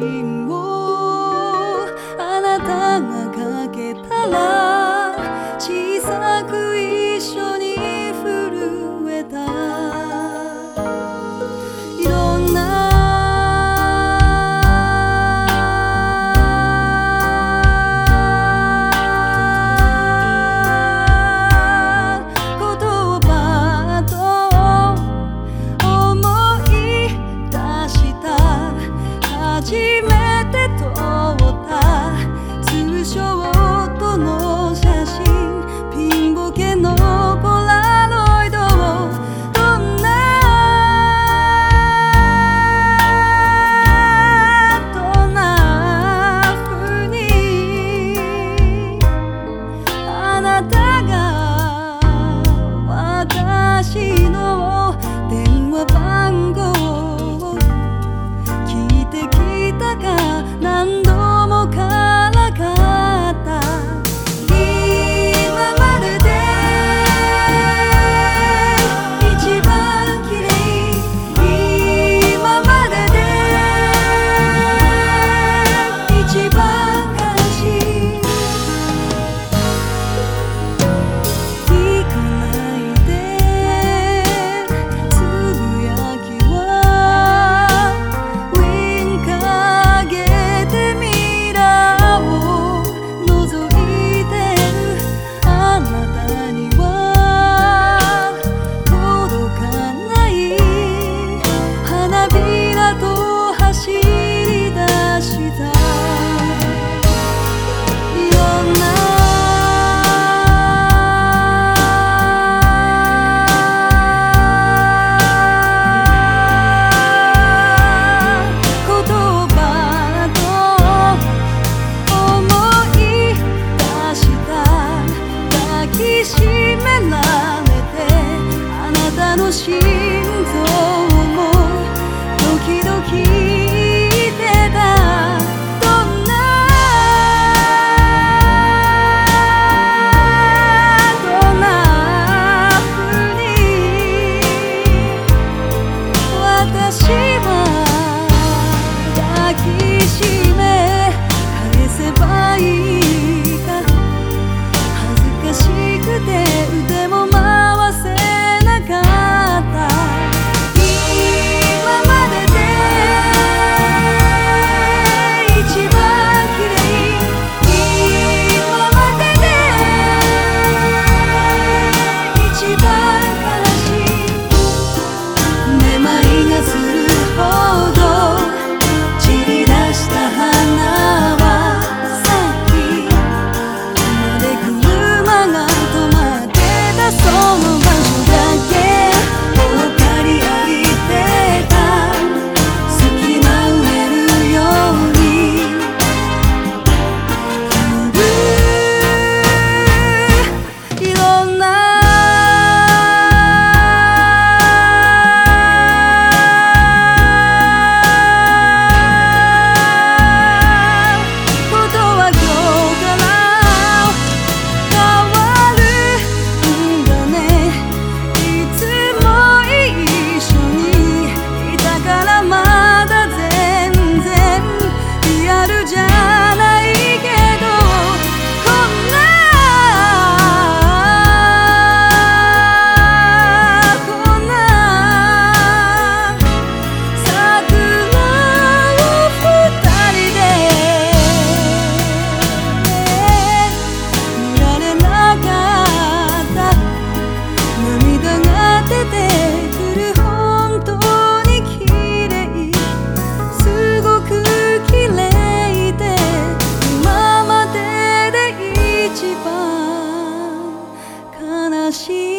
信をあなたが心。心